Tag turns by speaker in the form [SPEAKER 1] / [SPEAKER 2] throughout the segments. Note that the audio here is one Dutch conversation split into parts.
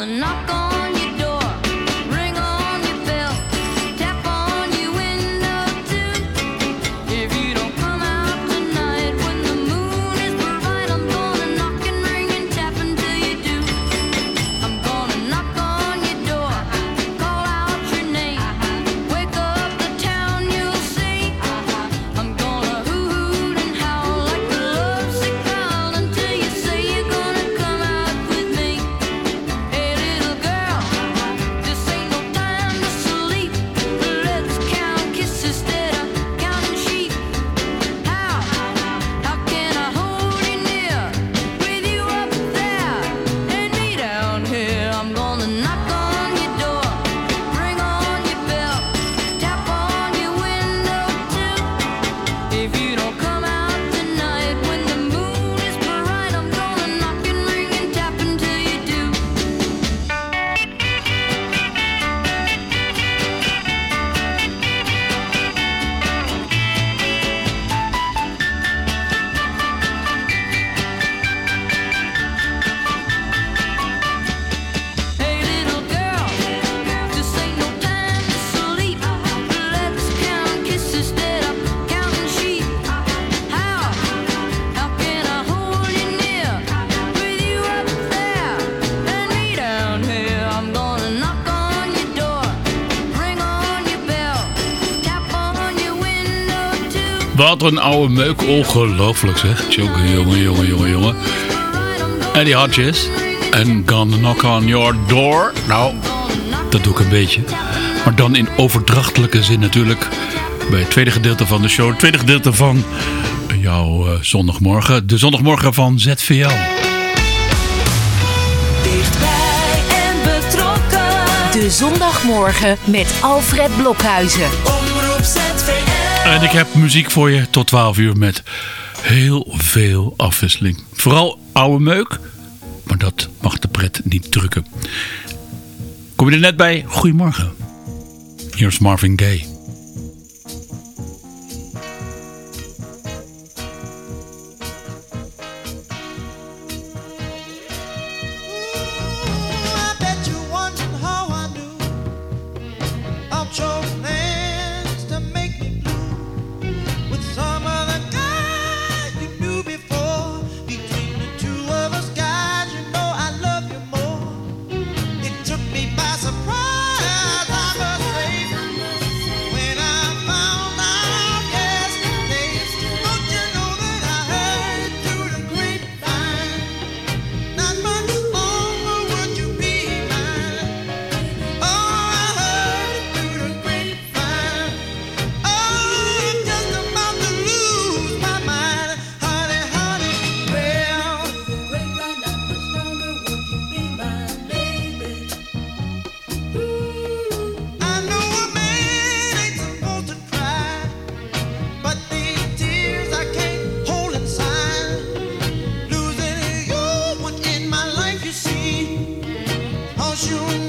[SPEAKER 1] gonna knock on Wat een oude meuk. Ongelooflijk zeg. Jongen, jongen, jongen, jongen, jongen. Eddie Hodges. En Gonna Knock on Your Door. Nou, dat doe ik een beetje. Maar dan in overdrachtelijke zin natuurlijk. Bij het tweede gedeelte van de show. Het tweede gedeelte van jouw uh, zondagmorgen. De zondagmorgen van ZVL.
[SPEAKER 2] Dichtbij en betrokken. De zondagmorgen met Alfred Blokhuizen.
[SPEAKER 1] En ik heb muziek voor je tot 12 uur met heel veel afwisseling. Vooral oude meuk, maar dat mag de pret niet drukken. Kom je er net bij? Goedemorgen. Hier is Marvin Gaye.
[SPEAKER 3] you.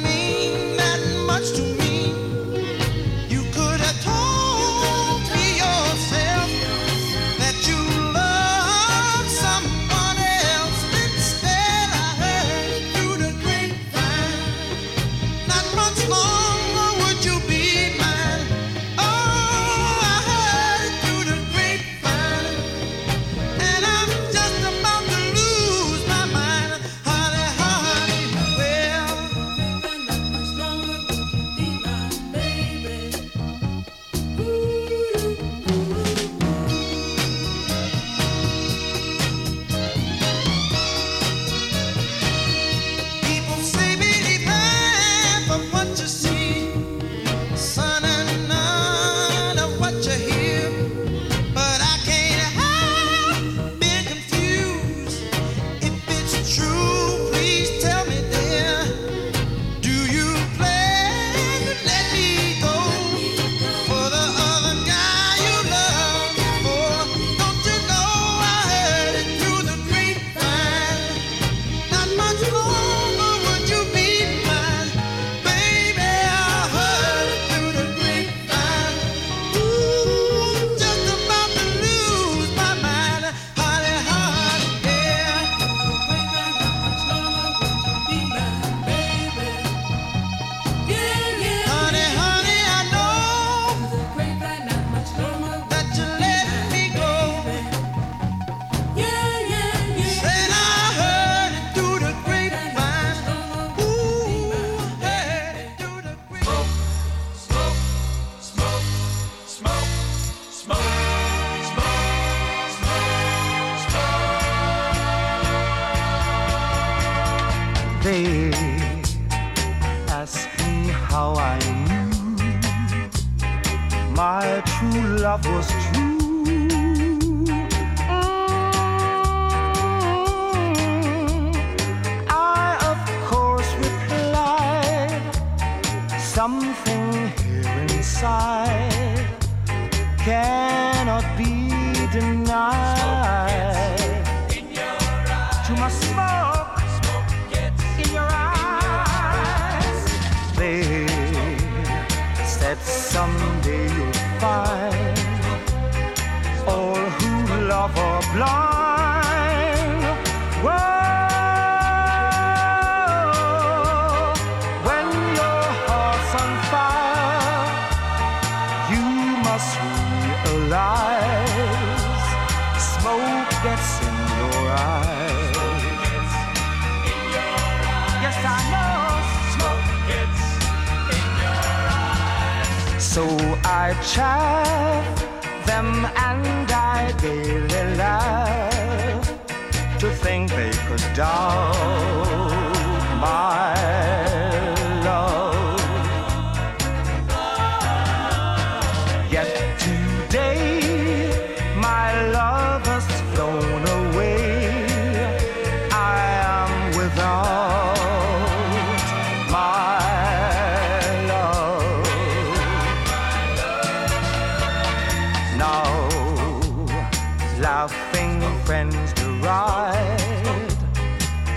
[SPEAKER 3] friends to ride.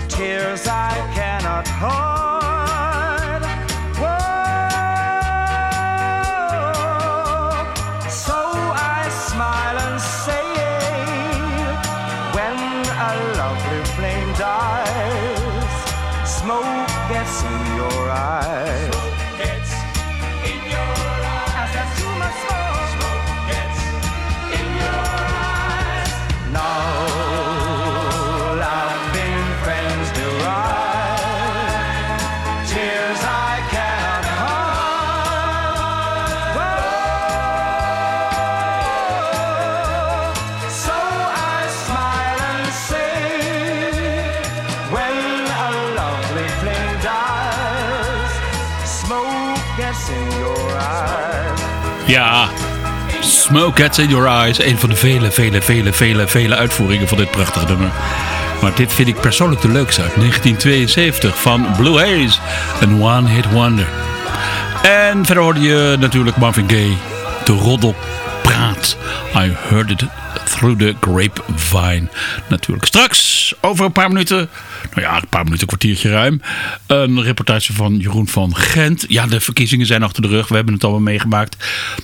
[SPEAKER 3] Tears I
[SPEAKER 4] Ja, Smoke Gets in Your Eyes. Een van de vele, vele, vele, vele, vele uitvoeringen van dit prachtige nummer. Maar dit vind ik persoonlijk de leukste uit 1972 van Blue Haze. Een One Hit Wonder. En verder hoorde je natuurlijk Marvin Gaye. De roddel praat. I heard it through the grapevine. Natuurlijk straks, over een paar minuten, nou ja, een paar minuten, een kwartiertje ruim. Een reportage van Jeroen van Gent. Ja, de verkiezingen zijn achter de rug. We hebben het allemaal meegemaakt.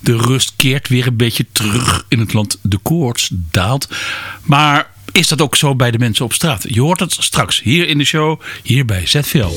[SPEAKER 4] De rust keert weer een beetje terug in het land. De koorts daalt. Maar is dat ook zo bij de mensen op straat? Je hoort het straks hier in de show, hier bij ZVL.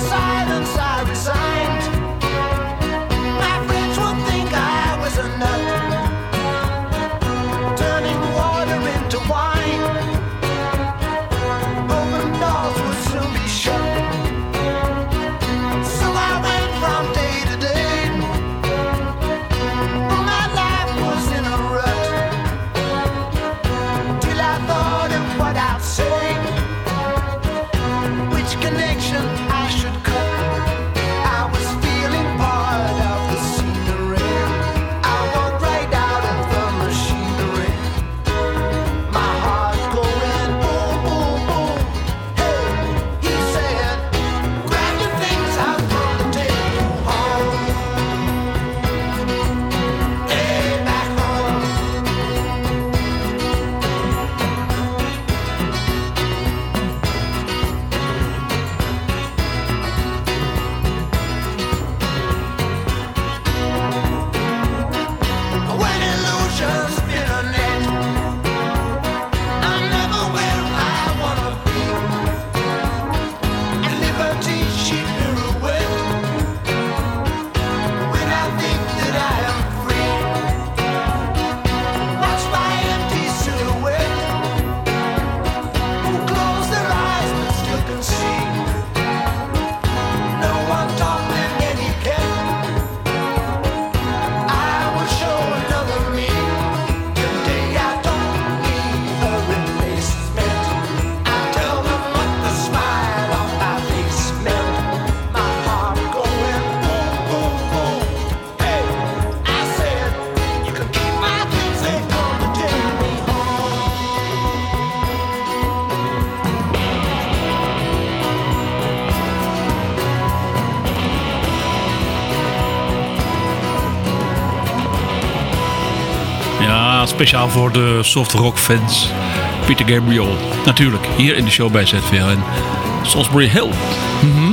[SPEAKER 5] inside. Speciaal voor de soft rock fans. Peter Gabriel. Natuurlijk, hier in de show bij ZVL en Salisbury Hill. Mhm.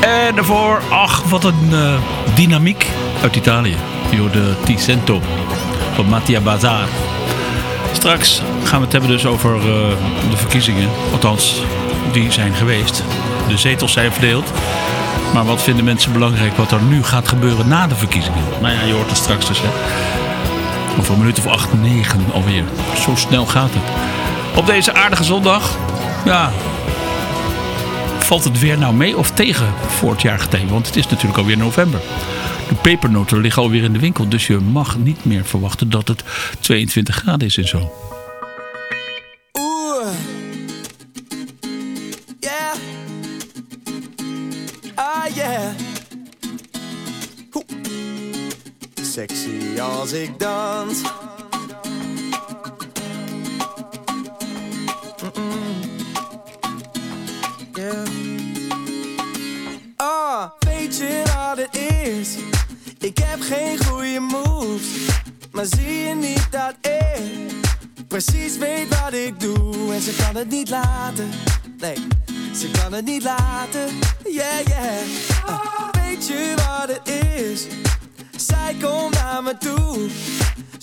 [SPEAKER 5] En daarvoor, ach, wat een eh, dynamiek uit Italië. Yo, de Ticento van Mattia Bazar. Straks gaan we het hebben dus over eh, de verkiezingen. Althans, die zijn geweest. De zetels zijn verdeeld. Maar wat vinden mensen belangrijk wat er nu gaat gebeuren na de verkiezingen? Nou ja, je hoort het straks dus. Hè. Over een minuut of acht, negen alweer. Zo snel gaat het. Op deze aardige zondag, ja, valt het weer nou mee of tegen voor het jaargetijden? Want het is natuurlijk alweer november. De pepernoten liggen alweer in de winkel, dus je mag niet meer verwachten dat het 22 graden is en zo.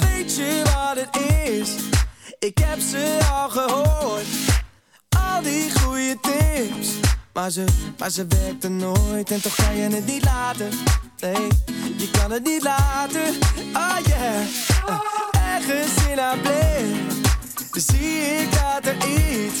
[SPEAKER 6] Weet je wat het is? Ik heb ze al gehoord, al die goede tips. Maar ze, maar ze werkte nooit en toch kan je het niet laten. Nee, je kan het niet laten. Oh yeah, Uh, ergens in haar blik zie ik dat er iets,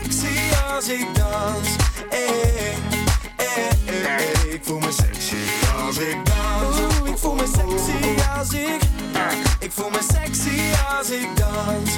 [SPEAKER 6] als ik dans. Hey, hey, hey, hey. Ik voel me sexy als ik dans. Oeh, ik voel me sexy als ik. Ik voel me sexy als ik dans.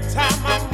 [SPEAKER 7] Time I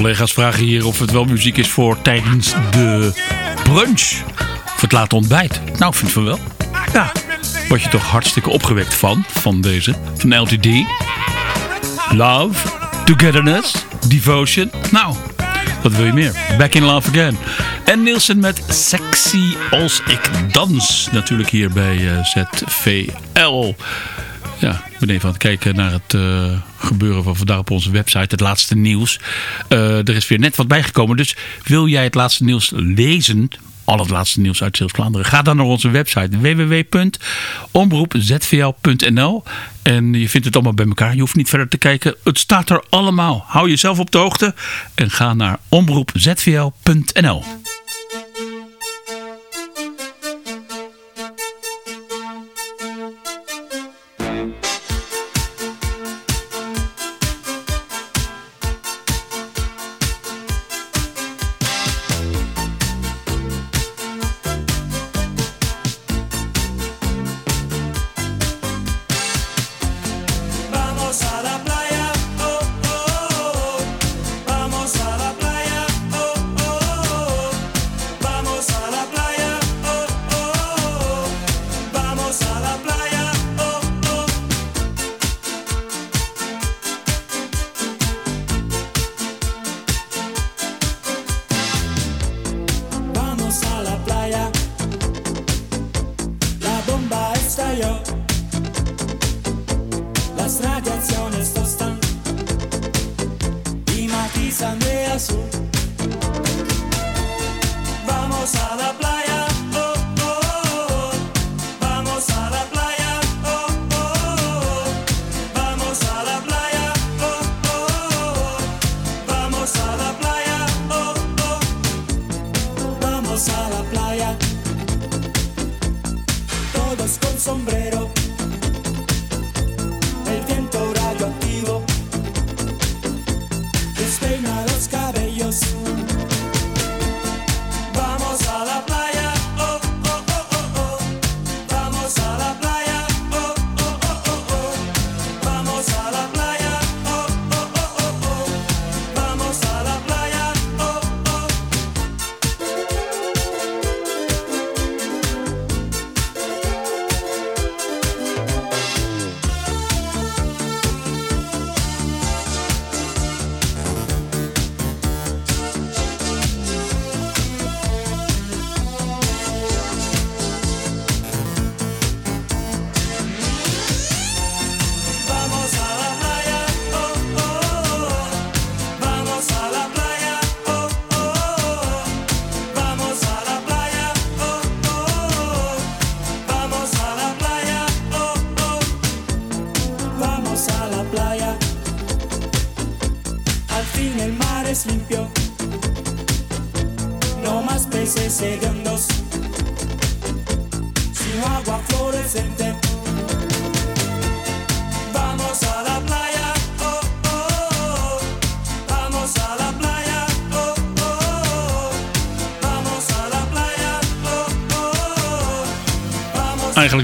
[SPEAKER 4] Collega's vragen hier of het wel muziek is voor tijdens de brunch. Of het late ontbijt. Nou, vind van wel. Ja, word je toch hartstikke opgewekt van, van deze. Van LTD. Love, Togetherness, Devotion. Nou, wat wil je meer? Back in Love Again. En Nielsen met Sexy als ik dans. Natuurlijk hier bij eh, ZVL. Ja, ik ben even aan het kijken naar het eh, gebeuren van vandaag op onze website. Het laatste nieuws. Eh, er is weer net wat bijgekomen. Dus wil jij het laatste nieuws lezen... Al het laatste nieuws uit Zeeuws-Vlaanderen. Ga dan naar onze website www.omroepzvl.nl En je vindt het allemaal bij elkaar. Je hoeft niet verder te kijken. Het staat er allemaal. Hou jezelf op de hoogte. En ga naar omroepzvl.nl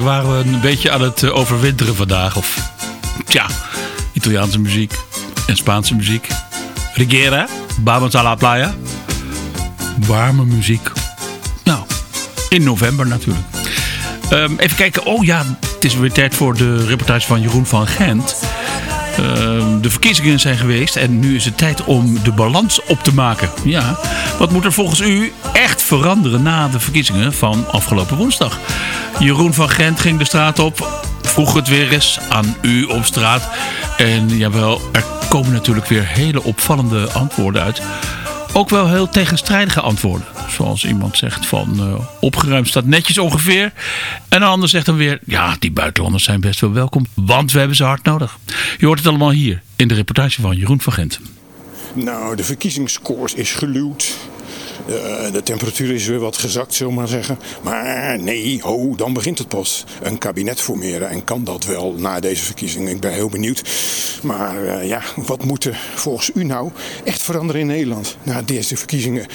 [SPEAKER 4] waren we een beetje aan het eh, overwinteren vandaag. Of, tja, Italiaanse muziek en Spaanse muziek. Rigera, Vamos a la playa. Warme muziek. Nou, in november natuurlijk. Ehm, even kijken. Oh ja, het is weer tijd voor de reportage van Jeroen van Gent. Ehm, de verkiezingen zijn geweest en nu is het tijd om de balans op te maken. Ja, wat moet er volgens u echt veranderen na de verkiezingen van afgelopen woensdag? Jeroen van Gent ging de straat op, vroeg het weer eens aan u op straat. En jawel, er komen natuurlijk weer hele opvallende antwoorden uit. Ook wel heel tegenstrijdige antwoorden. Zoals iemand zegt van eh, opgeruimd staat netjes ongeveer. En een ander zegt dan weer, ja die buitenlanders zijn best wel welkom. Want we hebben ze hard nodig. Je hoort het allemaal hier in de reportage van Jeroen van Gent.
[SPEAKER 8] Nou, de verkiezingskoers is geluwd. Eh, de temperatuur is weer wat gezakt, zullen we maar zeggen. Maar nee, ho, dan begint het pas. Een kabinet formeren. En kan dat wel na deze verkiezingen? Ik ben heel benieuwd. Maar eh, ja, wat moet er volgens u nou echt veranderen in Nederland... na deze verkiezingen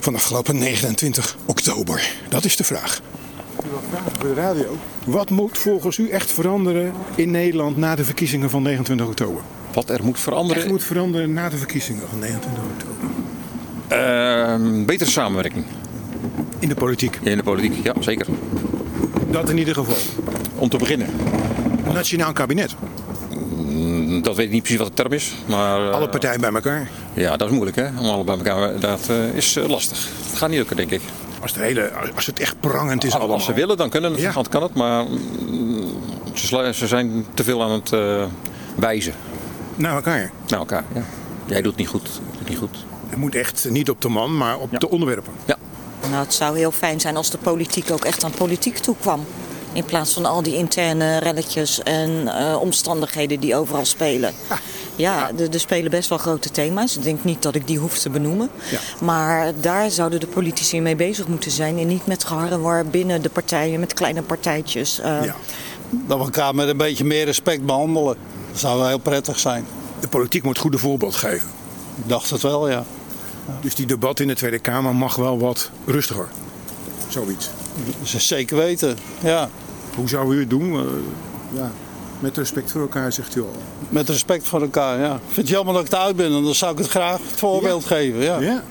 [SPEAKER 8] van afgelopen 29 oktober? Dat is de vraag. Voor de radio. Wat moet volgens u echt veranderen in Nederland na de verkiezingen van 29 oktober?
[SPEAKER 9] Wat er moet veranderen.
[SPEAKER 8] Echt moet veranderen na de verkiezingen van 29 oktober.
[SPEAKER 9] Ehm, betere samenwerking
[SPEAKER 8] In de politiek.
[SPEAKER 9] in de politiek, ja zeker.
[SPEAKER 8] Dat in ieder geval.
[SPEAKER 9] Om te beginnen.
[SPEAKER 8] Nationaal kabinet.
[SPEAKER 9] Mm, Dat weet ik niet precies wat de term is, maar... eh,
[SPEAKER 8] Alle partijen bij elkaar.
[SPEAKER 9] Ja, dat is moeilijk hè, om alle bij elkaar... Dat eh, is eh, lastig. Het gaat niet lukken, denk ik.
[SPEAKER 8] Als, de hele, als het echt prangend is
[SPEAKER 9] Als
[SPEAKER 8] allemaal.
[SPEAKER 9] ze willen, dan kunnen het,
[SPEAKER 8] Ja.
[SPEAKER 9] kan het, maar mm, ze, zijn te veel aan het wijzen
[SPEAKER 8] Naar elkaar.
[SPEAKER 9] naar elkaar. Ja. Jij doet niet goed, doet het niet goed.
[SPEAKER 8] Het moet echt niet op de man, maar op
[SPEAKER 9] Ja.
[SPEAKER 8] de onderwerpen.
[SPEAKER 9] Ja,
[SPEAKER 10] Nou, het zou heel fijn zijn als de politiek ook echt aan politiek toekwam. In plaats van al die interne relletjes en eh, omstandigheden die overal spelen. Ja, er er spelen best wel grote thema's. Ik denk niet dat ik die hoef te benoemen.
[SPEAKER 8] Ja.
[SPEAKER 10] Maar daar zouden de politici mee bezig moeten zijn. En niet met geharrewar binnen de partijen, met kleine partijtjes. eh.
[SPEAKER 8] Ja.
[SPEAKER 11] Dat we elkaar met een beetje meer respect behandelen. Dat zou wel heel prettig zijn.
[SPEAKER 8] De politiek moet goede voorbeeld geven.
[SPEAKER 11] Ik dacht het wel, ja.
[SPEAKER 8] Dus die debat in de Tweede Kamer mag wel wat rustiger. Zoiets.
[SPEAKER 11] Dat is zeker weten. Ja.
[SPEAKER 8] Hoe zou u het doen? Eh, ja. Met respect voor elkaar, zegt u al.
[SPEAKER 11] Met respect voor elkaar, ja. Ik vind het jammer dat ik eruit ben, en dan zou ik het graag het voorbeeld geven. Ja.
[SPEAKER 8] Ja.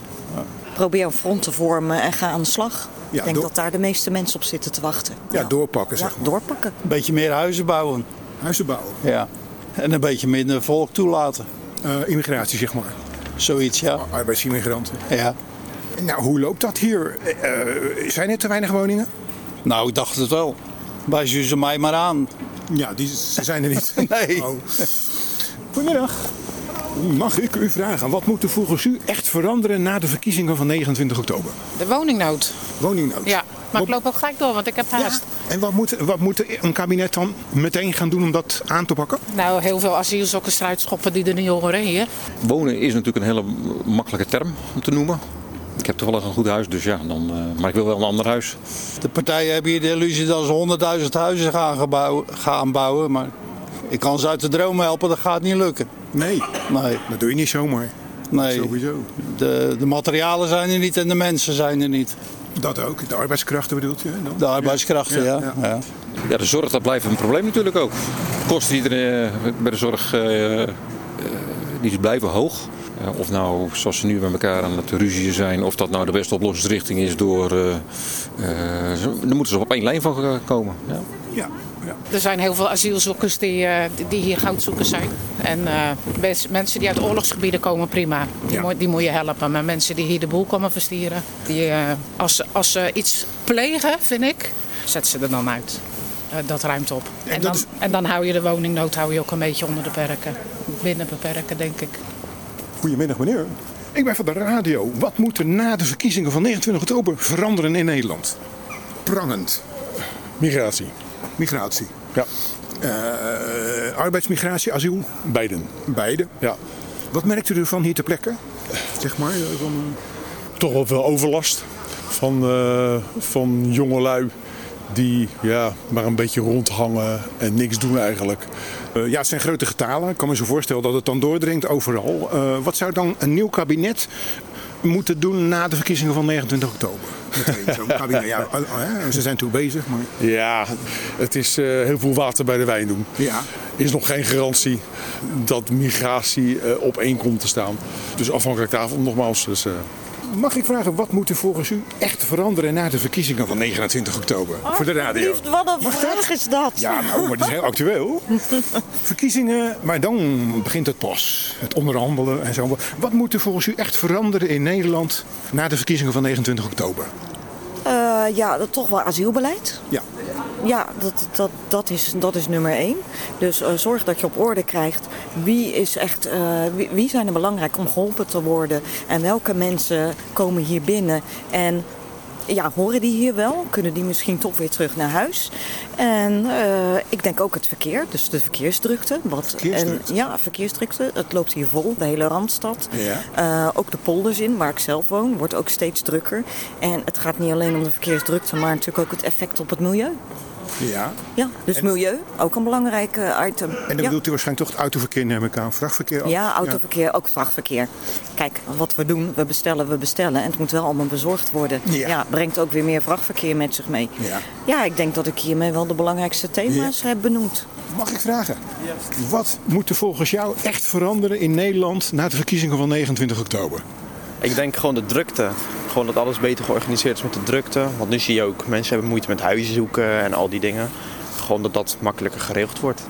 [SPEAKER 10] Probeer een front te vormen en ga aan de slag.
[SPEAKER 8] Ja,
[SPEAKER 10] ik denk
[SPEAKER 8] door-
[SPEAKER 10] dat daar de meeste mensen op zitten te wachten.
[SPEAKER 8] Ja, doorpakken,
[SPEAKER 10] Ja,
[SPEAKER 8] zeg maar.
[SPEAKER 10] doorpakken.
[SPEAKER 11] Een beetje meer huizen bouwen.
[SPEAKER 8] Huizen bouwen.
[SPEAKER 11] Ja. En een beetje minder volk toelaten.
[SPEAKER 8] Eh, immigratie, zeg maar.
[SPEAKER 11] Zoiets, ja.
[SPEAKER 8] Arbeidsimmigranten.
[SPEAKER 11] ja.
[SPEAKER 8] Nou, hoe loopt dat hier? Eh, eh, zijn er te weinig woningen?
[SPEAKER 11] Nou, ik dacht het wel. Wijs u ze mij maar aan.
[SPEAKER 8] Ja, die, ze zijn er niet.
[SPEAKER 11] Nee.
[SPEAKER 8] Oh. Goedemiddag. Mag ik u vragen, wat moet er volgens u echt veranderen na de verkiezingen van 29 oktober?
[SPEAKER 12] De woningnood.
[SPEAKER 8] Woningnood.
[SPEAKER 12] Ja, maar ik loop ook gelijk door, want ik heb haast.
[SPEAKER 8] En wat moet, wat moet een kabinet dan meteen gaan doen om dat aan te pakken?
[SPEAKER 12] Nou, heel veel asielzoekers eruit schoppen die er niet horen hier.
[SPEAKER 9] wonen is natuurlijk een hele makkelijke term om te noemen. Ik heb toevallig een goed huis, dus ja, dan, eh, maar ik wil wel een ander huis.
[SPEAKER 11] De partijen hebben hier de illusie dat ze 100.000 huizen gaan, gaan bouwen. Maar ik kan ze uit de droom helpen, dat gaat niet lukken.
[SPEAKER 8] Nee,
[SPEAKER 11] Nee,
[SPEAKER 8] dat doe je niet zomaar.
[SPEAKER 11] nee.
[SPEAKER 8] Sowieso.
[SPEAKER 11] De, de materialen zijn er niet en de mensen zijn er niet.
[SPEAKER 8] Dat ook. De arbeidskrachten bedoelt je? Dan?
[SPEAKER 11] De arbeidskrachten, ja.
[SPEAKER 8] Ja,
[SPEAKER 11] ja.
[SPEAKER 9] Ja, de zorg dat blijft een probleem natuurlijk ook. De kosten die er eh, bij de zorg eh, eh, die blijven hoog. Eh, of nou, zoals ze nu met elkaar aan het ruzien zijn, of dat nou de beste oplossingsrichting is door... eh eh, ze- daar moeten ze op één lijn van eh, komen. Ja.
[SPEAKER 8] Ja. Ja.
[SPEAKER 12] Er zijn heel veel asielzoekers die, eh, die hier goudzoekers zijn. En eh, mens- mensen die uit oorlogsgebieden komen, prima. Die,
[SPEAKER 8] Ja.
[SPEAKER 12] moet, die moet je helpen. Maar mensen die hier de boel komen verstieren, die, eh, als, ze- als ze iets plegen, vind ik, zet ze er dan uit. Dat ruimt op. En,
[SPEAKER 8] dat
[SPEAKER 12] dan,
[SPEAKER 8] is-
[SPEAKER 12] en dan hou je de woningnood hou je ook een beetje onder de perken. Binnen beperken, denk ik.
[SPEAKER 8] Goedemiddag meneer. Ik ben van de radio. Wat moet er na de verkiezingen van 29 oktober veranderen in Nederland? Prangend.
[SPEAKER 13] Migratie.
[SPEAKER 8] Migratie.
[SPEAKER 13] Ja,
[SPEAKER 8] Eh, arbeidsmigratie, asiel?
[SPEAKER 13] beiden.
[SPEAKER 8] Beide.
[SPEAKER 13] Ja.
[SPEAKER 8] Wat merkt u ervan hier ter plekke? Zeg maar. eh, Van,
[SPEAKER 13] Toch wel veel overlast van, eh van jongelui die ja, maar een beetje rondhangen en niks doen eigenlijk.
[SPEAKER 8] eh, ja, het zijn grote getalen. Ik kan me zo voorstellen dat het dan doordringt overal. Eh, wat zou dan een nieuw kabinet moeten doen na de verkiezingen van 29 oktober? Meteen zo'n kabinet. Ja, ze zijn toe bezig, maar...
[SPEAKER 13] Ja, het is eh, heel veel water bij de wijn doen.
[SPEAKER 8] Ja.
[SPEAKER 13] Is nog geen garantie dat migratie eh, op één komt te staan. Dus afhankelijk daarvan nogmaals. Dus, eh,
[SPEAKER 8] Mag ik vragen, wat moet er volgens u echt veranderen na de verkiezingen van 29 oktober? voor de radio.
[SPEAKER 10] Liefde, wat een vraag is dat?
[SPEAKER 8] Ja, nou, maar die is heel actueel. Verkiezingen, maar dan begint het pas. Het onderhandelen en zo. Wat moet er volgens u echt veranderen in Nederland na de verkiezingen van 29 oktober?
[SPEAKER 10] Eh, ja, dat toch wel asielbeleid.
[SPEAKER 8] Ja.
[SPEAKER 10] Ja, dat, dat, dat, is, dat is nummer één. Dus eh, zorg dat je op orde krijgt wie, is echt, eh, wie, wie zijn er belangrijk om geholpen te worden en welke mensen komen hier binnen. En ja, horen die hier wel? Kunnen die misschien toch weer terug naar huis? En eh, ik denk ook het verkeer, dus de verkeersdrukte. Wat,
[SPEAKER 8] Verkeersdrukte?
[SPEAKER 10] En, ja, verkeersdrukte. Het loopt hier vol, de hele Randstad.
[SPEAKER 8] Ja.
[SPEAKER 10] Ook de polders in, waar ik zelf woon, wordt ook steeds drukker. En het gaat niet alleen om de verkeersdrukte, maar natuurlijk ook het effect op het milieu.
[SPEAKER 8] Ja.
[SPEAKER 10] Ja, dus milieu, ook een belangrijk eh, item.
[SPEAKER 8] En dan
[SPEAKER 10] ja.
[SPEAKER 8] bedoelt u waarschijnlijk toch het autoverkeer, neem ik aan. Vrachtverkeer ook?
[SPEAKER 10] Ja, autoverkeer, ook vrachtverkeer. Kijk, wat we doen, we bestellen, we bestellen. En het moet wel allemaal bezorgd worden.
[SPEAKER 8] Ja.
[SPEAKER 10] brengt ook weer meer vrachtverkeer met zich mee.
[SPEAKER 8] Ja.
[SPEAKER 10] Ja, ik denk dat ik hiermee wel de belangrijkste thema's heb benoemd.
[SPEAKER 8] Mag ik vragen? Wat moet er volgens jou echt veranderen in Nederland na de verkiezingen van 29 oktober?
[SPEAKER 14] Ik denk gewoon de drukte. Gewoon dat alles beter georganiseerd is met de drukte. Want nu zie je ook, mensen hebben moeite met huizen zoeken en al die dingen. Gewoon dat dat makkelijker geregeld wordt.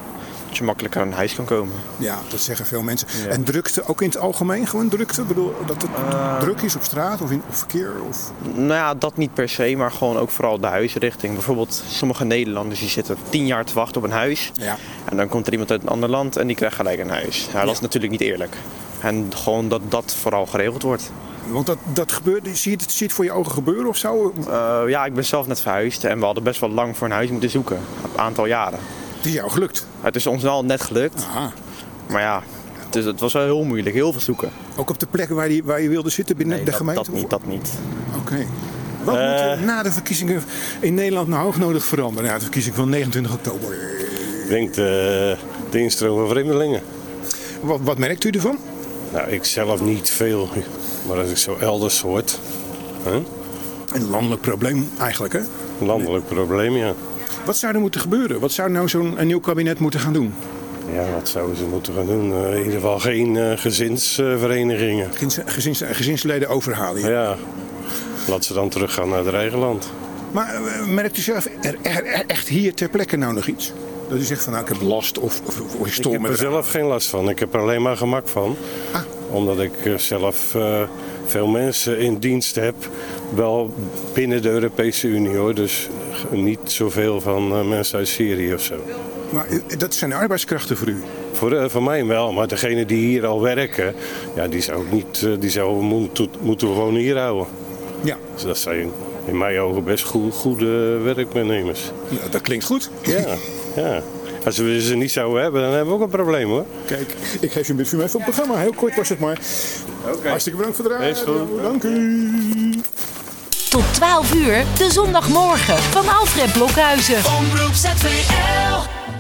[SPEAKER 14] Dat je makkelijker aan een huis kan komen.
[SPEAKER 8] Ja, dat zeggen veel mensen.
[SPEAKER 14] Ja.
[SPEAKER 8] En drukte ook in het algemeen? Gewoon drukte? Ik bedoel, dat het
[SPEAKER 14] Eh.
[SPEAKER 8] druk is op straat of in verkeer? Of...
[SPEAKER 14] Nou ja, dat niet per se, maar gewoon ook vooral de huisrichting. Bijvoorbeeld sommige Nederlanders die zitten tien jaar te wachten op een huis.
[SPEAKER 8] Ja.
[SPEAKER 14] En dan komt er iemand uit een ander land en die krijgt gelijk een huis. Dat is natuurlijk niet eerlijk. En gewoon dat dat vooral geregeld wordt.
[SPEAKER 8] Want dat, dat gebeurt, zie je het, zie je het voor je ogen gebeuren of zo?
[SPEAKER 14] Eh, ja, ik ben zelf net verhuisd en we hadden best wel lang voor een huis moeten zoeken. Een aantal jaren.
[SPEAKER 8] Het is jou gelukt?
[SPEAKER 14] Het is ons wel net gelukt. Maar ja, het, is, het was wel heel moeilijk. Heel veel zoeken.
[SPEAKER 8] Ook op de plek waar je, waar je wilde zitten binnen
[SPEAKER 14] Nee,
[SPEAKER 8] de
[SPEAKER 14] dat,
[SPEAKER 8] gemeente?
[SPEAKER 14] dat niet, dat niet.
[SPEAKER 8] Oké. Wat
[SPEAKER 14] Eh.
[SPEAKER 8] moet er na de verkiezingen in Nederland nou hoognodig veranderen? Ja, de verkiezing van 29 oktober.
[SPEAKER 15] Ik denk de, de instroom van vreemdelingen.
[SPEAKER 8] Wat, wat merkt u ervan?
[SPEAKER 15] Nou, ik zelf niet veel, maar als ik zo elders hoort. Hè?
[SPEAKER 8] Een landelijk probleem eigenlijk, hè?
[SPEAKER 15] Een landelijk probleem, ja.
[SPEAKER 8] Wat zou er moeten gebeuren? Wat zou nou zo'n nieuw kabinet moeten gaan doen?
[SPEAKER 15] Ja, wat zouden ze moeten gaan doen? Eh, in ieder geval geen eh, gezinsverenigingen.
[SPEAKER 8] Gezins, gezins, gezinsleden overhalen. Ja.
[SPEAKER 15] Ja, laat ze dan teruggaan naar het eigen land.
[SPEAKER 8] Maar eh, merkt u zelf er, er- er- echt hier ter plekke nou nog iets? Dat u zegt van nou ik heb last of, of, of
[SPEAKER 15] Ik heb er zelf geen last van. Ik heb er alleen maar gemak van. Omdat ik eh, zelf eh, veel mensen in dienst heb. Wel binnen de Europese Unie hoor. Dus niet zoveel van eh, mensen uit Syrië of zo.
[SPEAKER 8] Maar eh, dat zijn arbeidskrachten voor u?
[SPEAKER 15] Voor, eh, voor mij wel, maar degenen die hier al werken, ja, die zou niet, eh, die we moeten, moeten we gewoon hier houden.
[SPEAKER 8] Ja.
[SPEAKER 15] Dus dat zijn in mijn ogen best goed, goede werknemers.
[SPEAKER 8] Ja, dat klinkt goed.
[SPEAKER 15] Ja, ja. Als we ze niet zouden hebben, dan hebben we ook een probleem hoor.
[SPEAKER 8] Kijk, ik geef je een beetje even op het programma. Heel kort was het maar. Hartstikke bedankt voor de radio. Dank u.
[SPEAKER 16] Tot 12 uur, de zondagmorgen van Alfred Blokhuizen.
[SPEAKER 2] Omroep ZVL.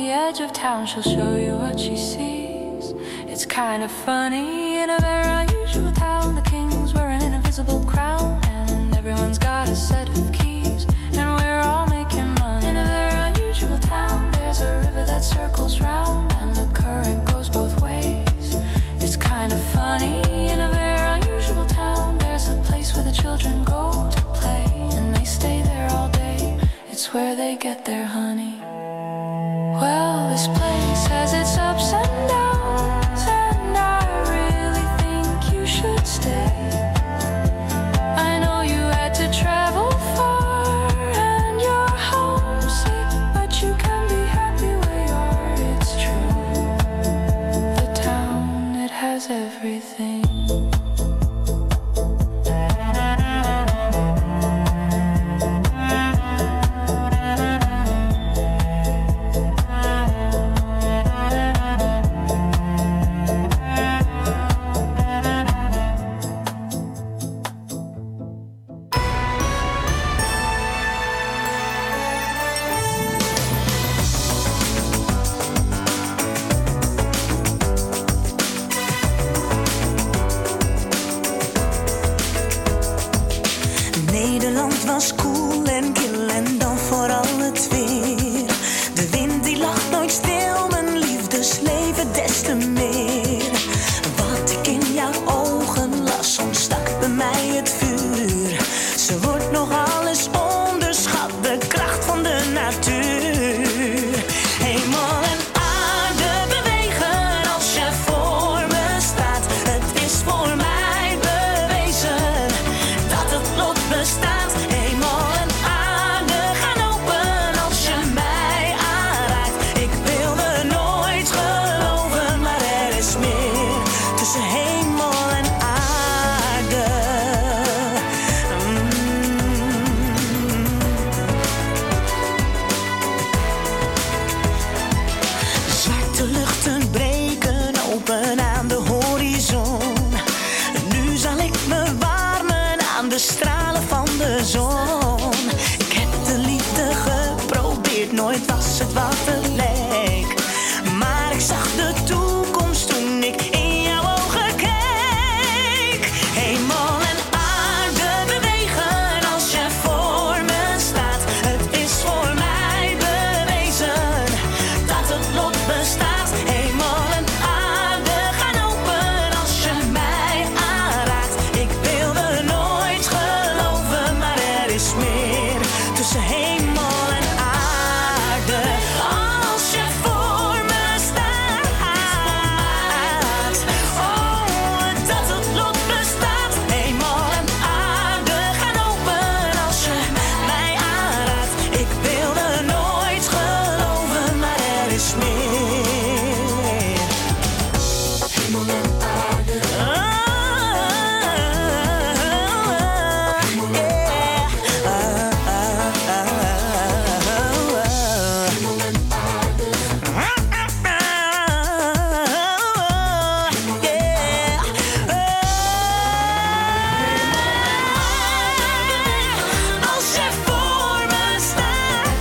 [SPEAKER 1] The edge of town. She'll show you what she sees. It's kind of funny. In a very unusual town, the king's wearing an invisible crown, and everyone's got a set of keys, and we're all making money. In a very unusual town, there's a river that circles round, and the current goes both ways. It's kind of funny. In a very unusual town, there's a place where the children go to play, and they stay there all day. It's where they get their honey.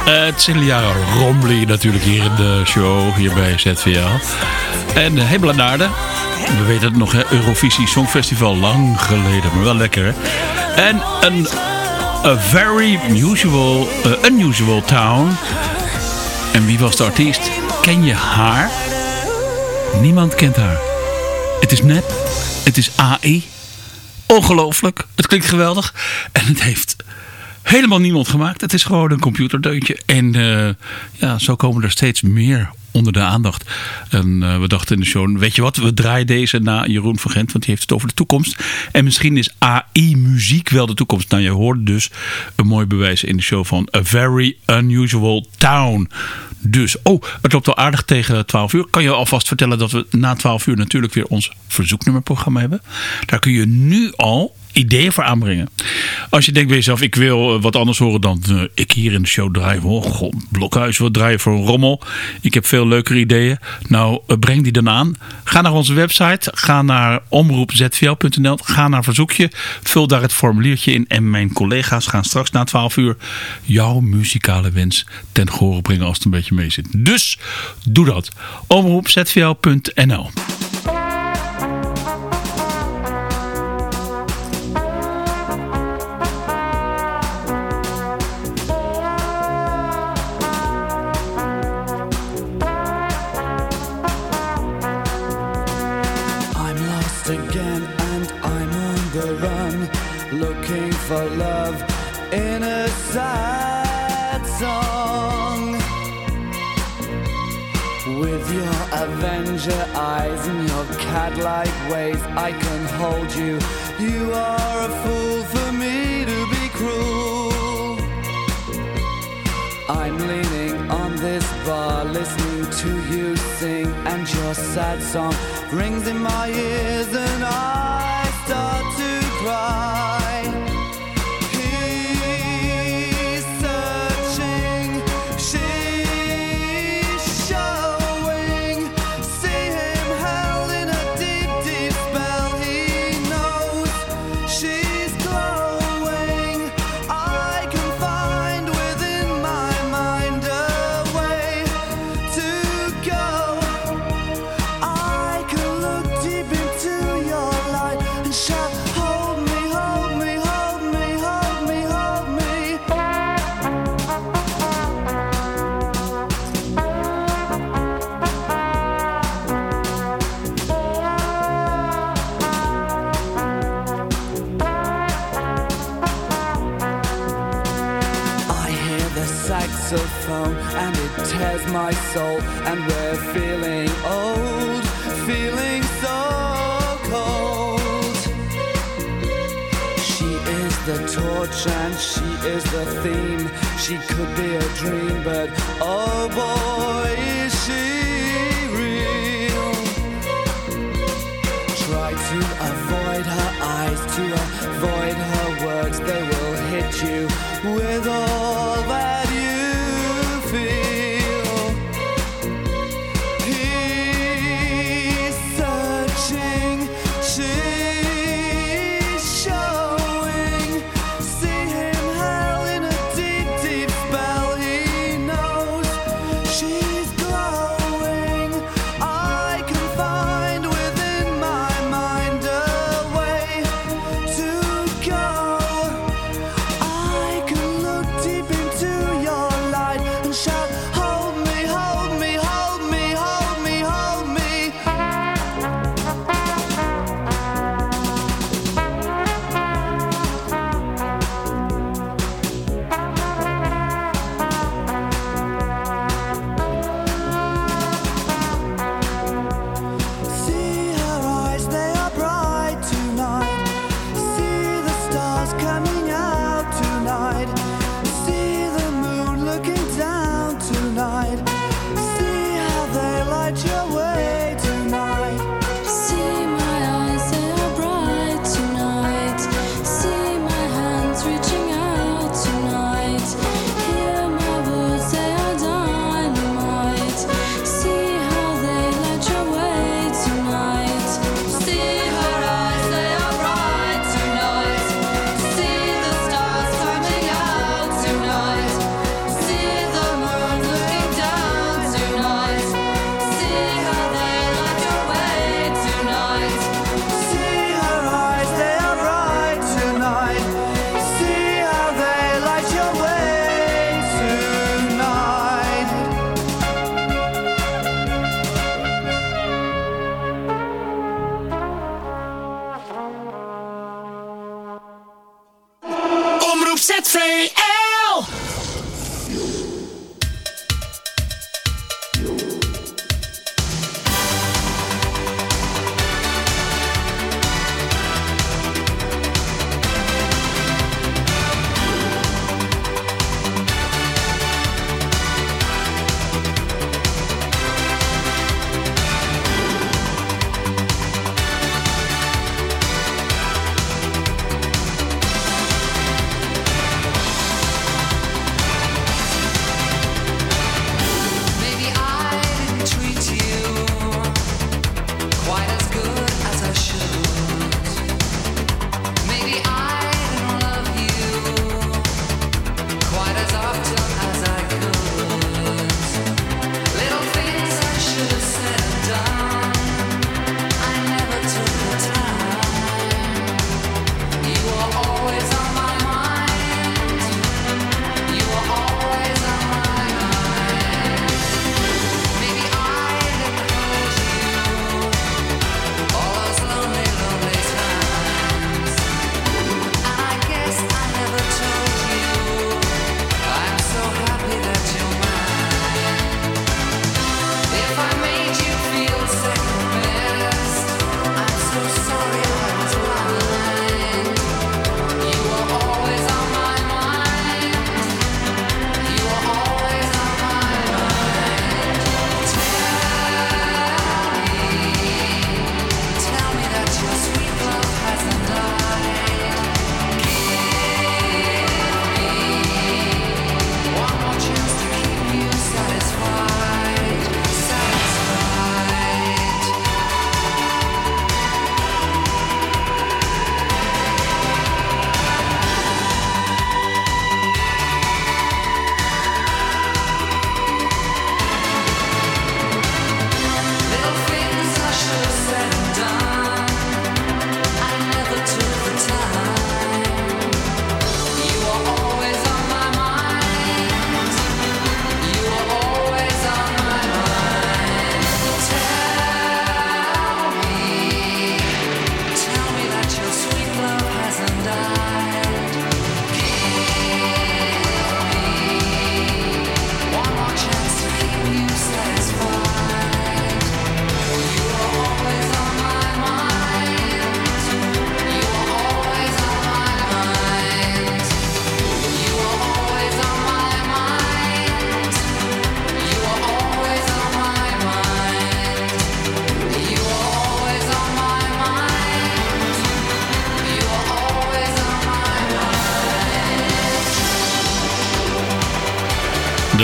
[SPEAKER 17] Het
[SPEAKER 4] Celia Romley natuurlijk hier in de show, hier bij ZVA. En uh, Hemel en Aarde. We weten het nog, hè? Eurovisie Songfestival. Lang geleden, maar wel lekker? En een a very unusual, uh, unusual town. En wie was de artiest? Ken je haar? Niemand kent haar. Het is nep. Het is AI. Ongelooflijk. Het klinkt geweldig. En het heeft helemaal niemand gemaakt. Het is gewoon een computerdeuntje. En eh, ja, zo komen er steeds meer onder de aandacht. En eh, we dachten in de show, weet je wat, we draaien deze na Jeroen van Gent, want die heeft het over de toekomst. En misschien is AI-muziek wel de toekomst. Nou, je hoorde dus een mooi bewijs in de show van A Very Unusual Town. Dus, oh, het loopt al aardig tegen 12 uur. Kan je alvast vertellen dat we na 12 uur natuurlijk weer ons verzoeknummerprogramma hebben. Daar kun je nu al ideeën voor aanbrengen. Als je denkt bij jezelf, ik wil eh, wat anders horen dan eh, ik hier in de show draai. Oh god, Blokhuis, wat draaien voor een rommel. Ik heb veel leukere ideeën. Nou, eh, breng die dan aan. Ga naar onze website. Ga naar omroepzvl.nl. Ga naar verzoekje. Vul daar het formuliertje in. En mijn collega's gaan straks na 12 uur jouw muzikale wens ten gehore brengen als het een beetje mee zit. Dus doe dat. Omroepzvl.nl
[SPEAKER 3] in a sad song. With your Avenger eyes and your cat-like ways, I can hold you. You are a fool for me to be cruel. I'm leaning on this bar, listening to you sing, and your sad song rings in my ears, and I soul and we're feeling old, feeling so cold. She is the torch and she is the theme. She could be a dream, but oh boy, is she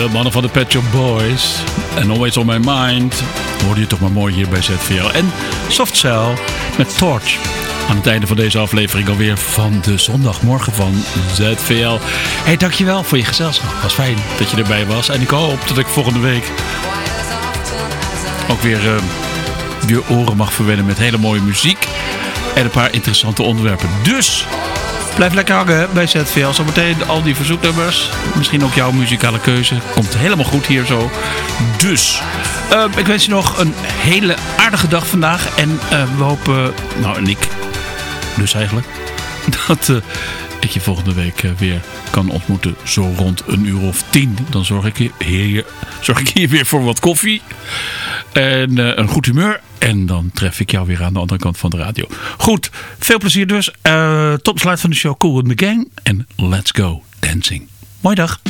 [SPEAKER 6] De mannen van de Pet Boys. En Always On My Mind. Hoorde je toch maar mooi hier bij ZVL. En Soft Cell met Torch. Aan het einde van deze aflevering alweer van de zondagmorgen van ZVL. Hey, dankjewel voor je gezelschap. Was fijn dat je erbij was. En ik hoop dat ik volgende week ook weer eh, je oren mag verwennen met hele mooie muziek. En een paar interessante onderwerpen. Dus blijf lekker hangen bij ZVL. Zometeen al die verzoeknummers. Misschien ook jouw muzikale keuze. Komt helemaal goed hier zo. Dus eh, ik wens je nog een hele aardige dag vandaag. En eh, we hopen, nou en ik dus eigenlijk, dat eh, ik je volgende week weer kan ontmoeten. Zo rond een uur of tien. Dan zorg ik hier, hier, zorg ik hier weer voor wat koffie. En eh, een goed humeur. En dan tref ik jou weer aan de andere kant van de radio. Goed, veel plezier dus. Eh, tot besluit van de show Cool with the Gang. En let's go dancing. Mooi dag.